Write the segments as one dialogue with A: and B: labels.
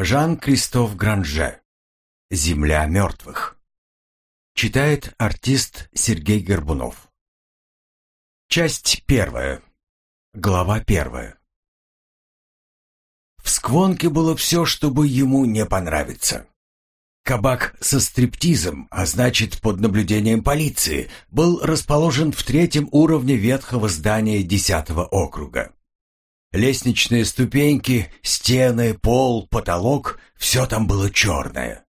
A: Жан-Кристоф Гранже. «Земля мертвых». Читает артист Сергей Горбунов. Часть первая. Глава первая. В Сквонке было все, чтобы ему не понравиться. Кабак со стриптизом, а значит под наблюдением полиции, был расположен в третьем уровне ветхого здания десятого округа. Лестничные ступеньки, стены, пол, потолок — все там было черное.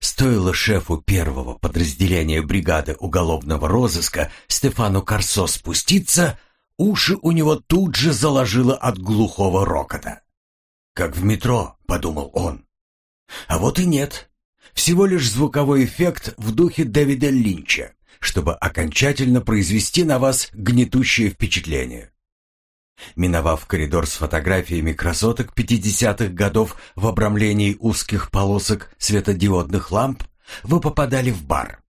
A: Стоило шефу первого подразделения бригады уголовного розыска Стефану Корсо спуститься, уши у него тут же заложило от глухого рокота. «Как в метро», — подумал он. А вот и нет. Всего лишь звуковой эффект в духе Дэвида Линча, чтобы окончательно произвести на вас гнетущее впечатление. Миновав коридор с фотографиями красоток 50-х годов в обрамлении узких полосок светодиодных ламп, вы попадали в бар.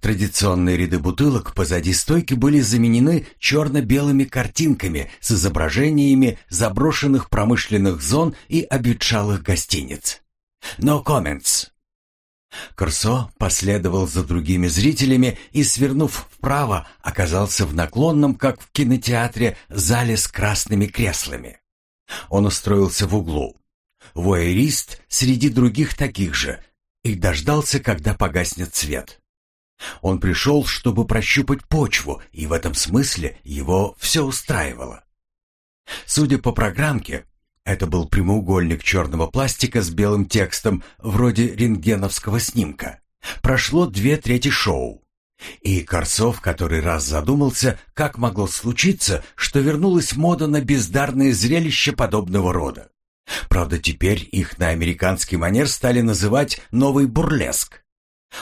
A: Традиционные ряды бутылок позади стойки были заменены черно-белыми картинками с изображениями заброшенных промышленных зон и обветшалых гостиниц. No comments. Корсо последовал за другими зрителями и, свернув вправо, оказался в наклонном, как в кинотеатре, зале с красными креслами. Он устроился в углу. Вуэрист среди других таких же и дождался, когда погаснет свет. Он пришел, чтобы прощупать почву, и в этом смысле его все устраивало. Судя по программке, это был прямоугольник черного пластика с белым текстом, вроде рентгеновского снимка. Прошло две трети шоу. И Корсов который раз задумался, как могло случиться, что вернулась мода на бездарные зрелища подобного рода. Правда, теперь их на американский манер стали называть «новый бурлеск».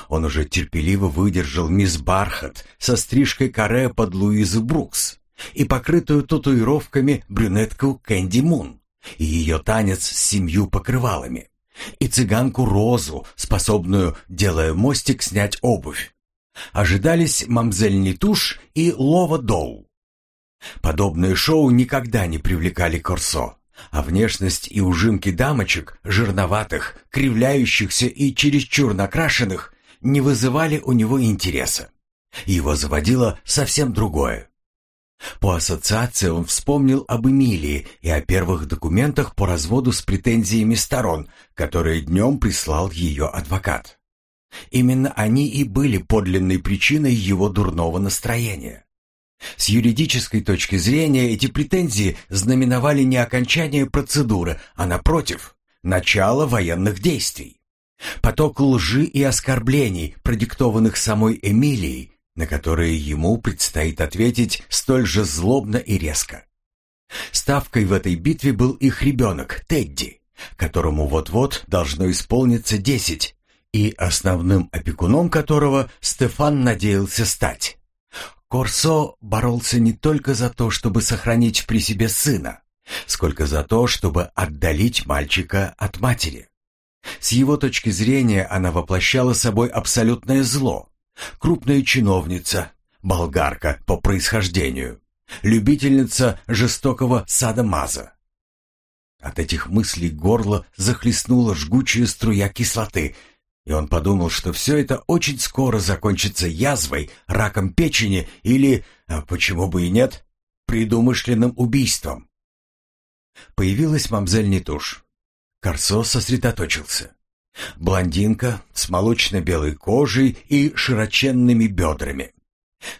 A: Он уже терпеливо выдержал мисс Бархат со стрижкой каре под Луизу Брукс и покрытую татуировками брюнетку Кэнди Мун и ее танец с семью покрывалами, и цыганку Розу, способную, делая мостик, снять обувь. Ожидались мамзель Нитуш и Лова Доу. Подобные шоу никогда не привлекали Корсо, а внешность и ужимки дамочек, жирноватых, кривляющихся и чересчур накрашенных, не вызывали у него интереса. Его заводило совсем другое. По ассоциации он вспомнил об Эмилии и о первых документах по разводу с претензиями сторон, которые днем прислал ее адвокат. Именно они и были подлинной причиной его дурного настроения. С юридической точки зрения эти претензии знаменовали не окончание процедуры, а напротив, начало военных действий. Поток лжи и оскорблений, продиктованных самой Эмилией, на которые ему предстоит ответить столь же злобно и резко. Ставкой в этой битве был их ребенок, Тедди, которому вот-вот должно исполниться десять, и основным опекуном которого Стефан надеялся стать. Корсо боролся не только за то, чтобы сохранить при себе сына, сколько за то, чтобы отдалить мальчика от матери. С его точки зрения она воплощала собой абсолютное зло, Крупная чиновница, болгарка по происхождению, любительница жестокого садомаза. От этих мыслей горло захлестнула жгучая струя кислоты, и он подумал, что все это очень скоро закончится язвой, раком печени или, а почему бы и нет, предумышленным убийством. Появилась мамзель Нетуш. Корсо сосредоточился. Блондинка с молочно-белой кожей и широченными бедрами.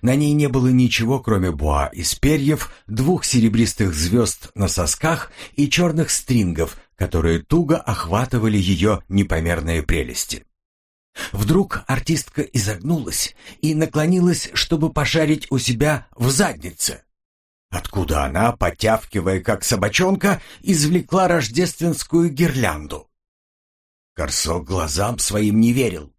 A: На ней не было ничего, кроме буа из перьев, двух серебристых звезд на сосках и черных стрингов, которые туго охватывали ее непомерные прелести. Вдруг артистка изогнулась и наклонилась, чтобы пошарить у себя в заднице. Откуда она, потявкивая как собачонка, извлекла рождественскую гирлянду. Корсо глазам своим не верил.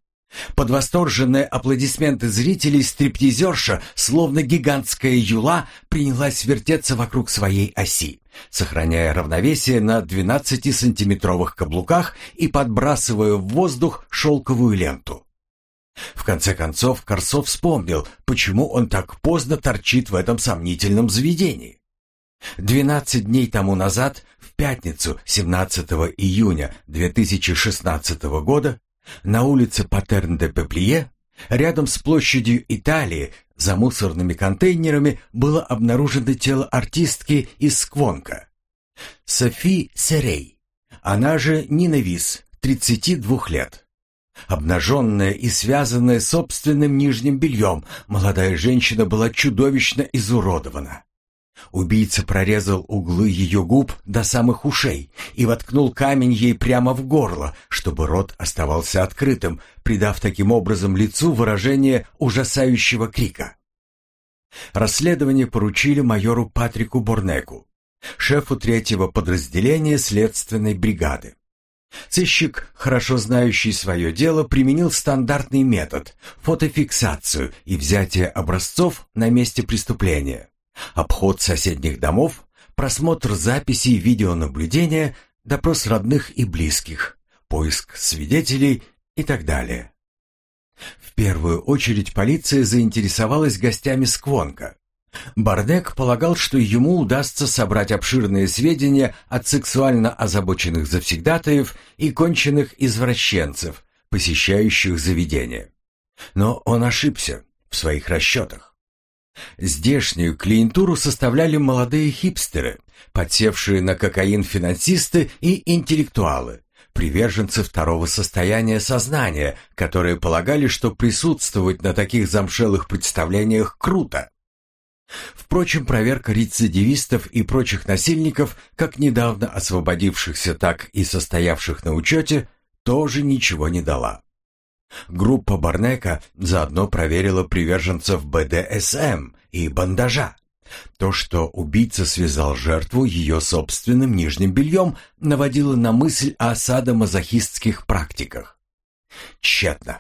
A: Под восторженные аплодисменты зрителей стриптизерша, словно гигантская юла, принялась вертеться вокруг своей оси, сохраняя равновесие на 12-сантиметровых каблуках и подбрасывая в воздух шелковую ленту. В конце концов Корсо вспомнил, почему он так поздно торчит в этом сомнительном заведении. Двенадцать дней тому назад, в пятницу 17 июня 2016 года на улице Патерн-де-Пеплие, рядом с площадью Италии, за мусорными контейнерами было обнаружено тело артистки из Сквонка. Софи Серей, она же Нина Вис, 32 лет. Обнаженная и связанная собственным нижним бельем, молодая женщина была чудовищно изуродована. Убийца прорезал углы ее губ до самых ушей и воткнул камень ей прямо в горло, чтобы рот оставался открытым, придав таким образом лицу выражение ужасающего крика. Расследование поручили майору Патрику Борнеку, шефу третьего подразделения следственной бригады. Сыщик, хорошо знающий свое дело, применил стандартный метод – фотофиксацию и взятие образцов на месте преступления, обход соседних домов, просмотр записей видеонаблюдения, допрос родных и близких, поиск свидетелей и так далее. В первую очередь полиция заинтересовалась гостями Сквонка. Бардек полагал, что ему удастся собрать обширные сведения от сексуально озабоченных завсегдатаев и конченных извращенцев, посещающих заведение. Но он ошибся в своих расчетах. Здешнюю клиентуру составляли молодые хипстеры, подсевшие на кокаин финансисты и интеллектуалы, приверженцы второго состояния сознания, которые полагали, что присутствовать на таких замшелых представлениях круто. Впрочем, проверка рецидивистов и прочих насильников, как недавно освободившихся, так и состоявших на учете, тоже ничего не дала. Группа Барнека заодно проверила приверженцев БДСМ и бандажа. То, что убийца связал жертву ее собственным нижним бельем, наводило на мысль о садомазохистских практиках. Тщетно.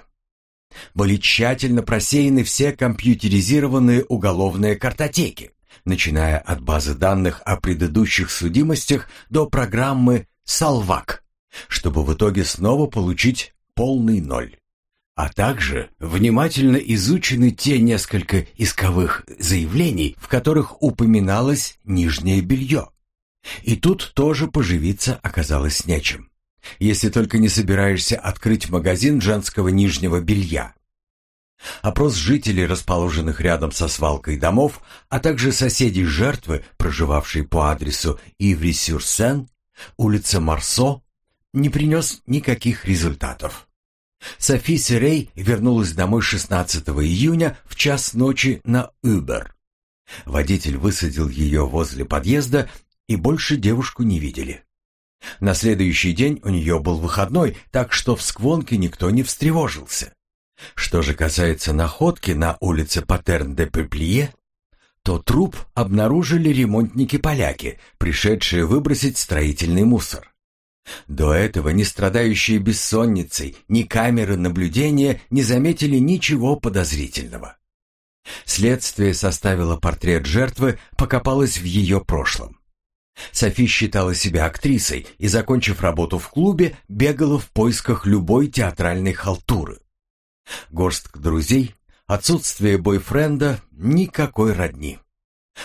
A: Были тщательно просеяны все компьютеризированные уголовные картотеки, начиная от базы данных о предыдущих судимостях до программы «Салвак», чтобы в итоге снова получить полный ноль. А также внимательно изучены те несколько исковых заявлений, в которых упоминалось нижнее белье. И тут тоже поживиться оказалось нечем. Если только не собираешься открыть магазин женского нижнего белья. Опрос жителей, расположенных рядом со свалкой домов, а также соседей жертвы, проживавшей по адресу Иври-Сюрсен, улица Марсо, не принес никаких результатов. Софи Серей вернулась домой 16 июня в час ночи на Uber. Водитель высадил ее возле подъезда, и больше девушку не видели. На следующий день у нее был выходной, так что в Сквонке никто не встревожился. Что же касается находки на улице Патерн-де-Пеплие, то труп обнаружили ремонтники-поляки, пришедшие выбросить строительный мусор. До этого ни страдающие бессонницей, ни камеры наблюдения не заметили ничего подозрительного. Следствие составило портрет жертвы, покопалось в ее прошлом. Софи считала себя актрисой и, закончив работу в клубе, бегала в поисках любой театральной халтуры. Горстка друзей, отсутствие бойфренда, никакой родни.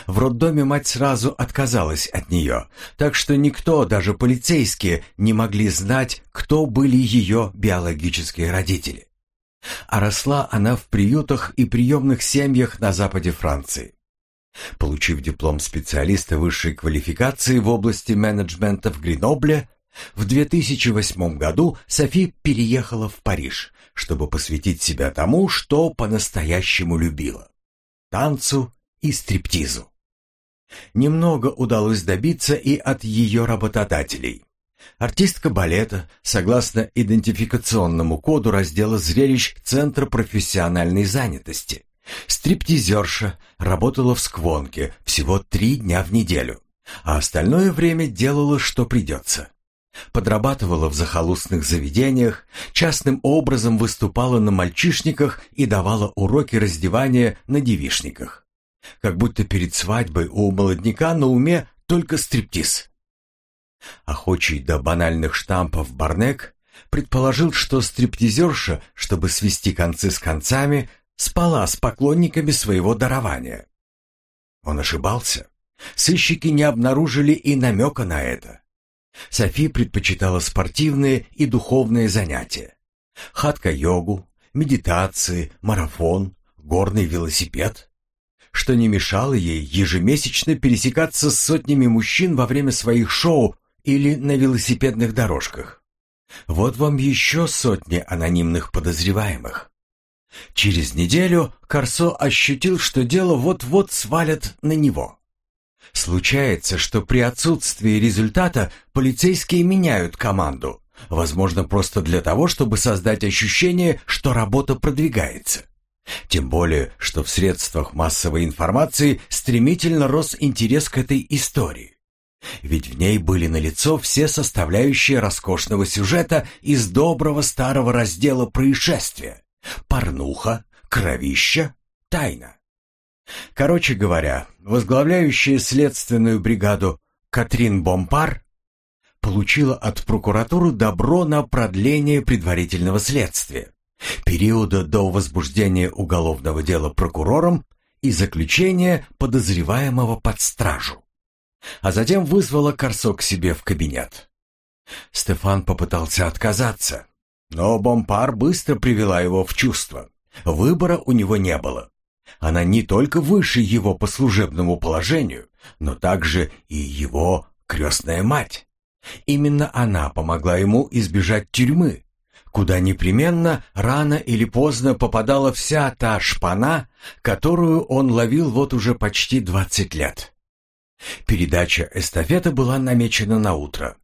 A: В роддоме мать сразу отказалась от нее, так что никто, даже полицейские, не могли знать, кто были ее биологические родители. А росла она в приютах и приемных семьях на западе Франции. Получив диплом специалиста высшей квалификации в области менеджмента в Гренобле, в 2008 году Софи переехала в Париж, чтобы посвятить себя тому, что по-настоящему любила – танцу и стриптизу. Немного удалось добиться и от ее работодателей. Артистка балета, согласно идентификационному коду раздела зрелищ Центра профессиональной занятости, стриптизерша, работала в сквонке всего три дня в неделю, а остальное время делала, что придется. Подрабатывала в захолустных заведениях, частным образом выступала на мальчишниках и давала уроки раздевания на девишниках. Как будто перед свадьбой у молодняка на уме только стриптиз. Охочий до банальных штампов Барнек предположил, что стриптизерша, чтобы свести концы с концами, спала с поклонниками своего дарования. Он ошибался. Сыщики не обнаружили и намека на это. Софи предпочитала спортивные и духовные занятия. Хатка-йогу, медитации, марафон, горный велосипед. Что не мешало ей ежемесячно пересекаться с сотнями мужчин во время своих шоу или на велосипедных дорожках. Вот вам еще сотни анонимных подозреваемых. Через неделю Корсо ощутил, что дело вот-вот свалят на него. Случается, что при отсутствии результата полицейские меняют команду, возможно, просто для того, чтобы создать ощущение, что работа продвигается. Тем более, что в средствах массовой информации стремительно рос интерес к этой истории. Ведь в ней были налицо все составляющие роскошного сюжета из доброго старого раздела происшествия. Порнуха, кровища, тайна. Короче говоря, возглавляющая следственную бригаду Катрин Бомпар получила от прокуратуры добро на продление предварительного следствия, периода до возбуждения уголовного дела прокурором и заключения подозреваемого под стражу а затем вызвала Корсо к себе в кабинет. Стефан попытался отказаться, но Бомпар быстро привела его в чувство. Выбора у него не было. Она не только выше его по служебному положению, но также и его крестная мать. Именно она помогла ему избежать тюрьмы, куда непременно рано или поздно попадала вся та шпана, которую он ловил вот уже почти двадцать лет. Передача эстафеты была намечена на утро.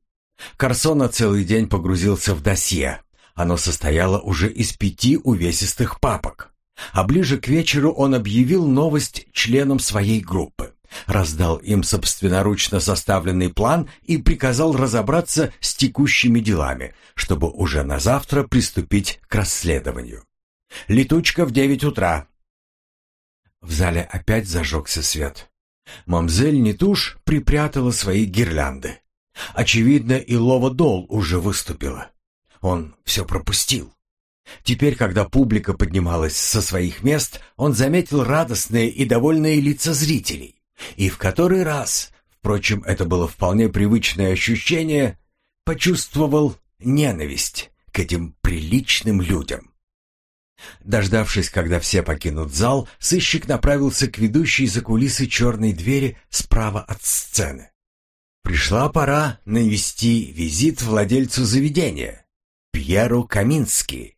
A: Карсона целый день погрузился в досье. Оно состояло уже из пяти увесистых папок. А ближе к вечеру он объявил новость членам своей группы, раздал им собственноручно составленный план и приказал разобраться с текущими делами, чтобы уже на завтра приступить к расследованию. «Летучка в девять утра». В зале опять зажегся свет. Мамзель Нетуш припрятала свои гирлянды. Очевидно, и Лова Дол уже выступила. Он все пропустил. Теперь, когда публика поднималась со своих мест, он заметил радостные и довольные лица зрителей. И в который раз, впрочем, это было вполне привычное ощущение, почувствовал ненависть к этим приличным людям. Дождавшись, когда все покинут зал, сыщик направился к ведущей за кулисы черной двери справа от сцены. Пришла пора навести визит владельцу заведения, Пьеру Камински.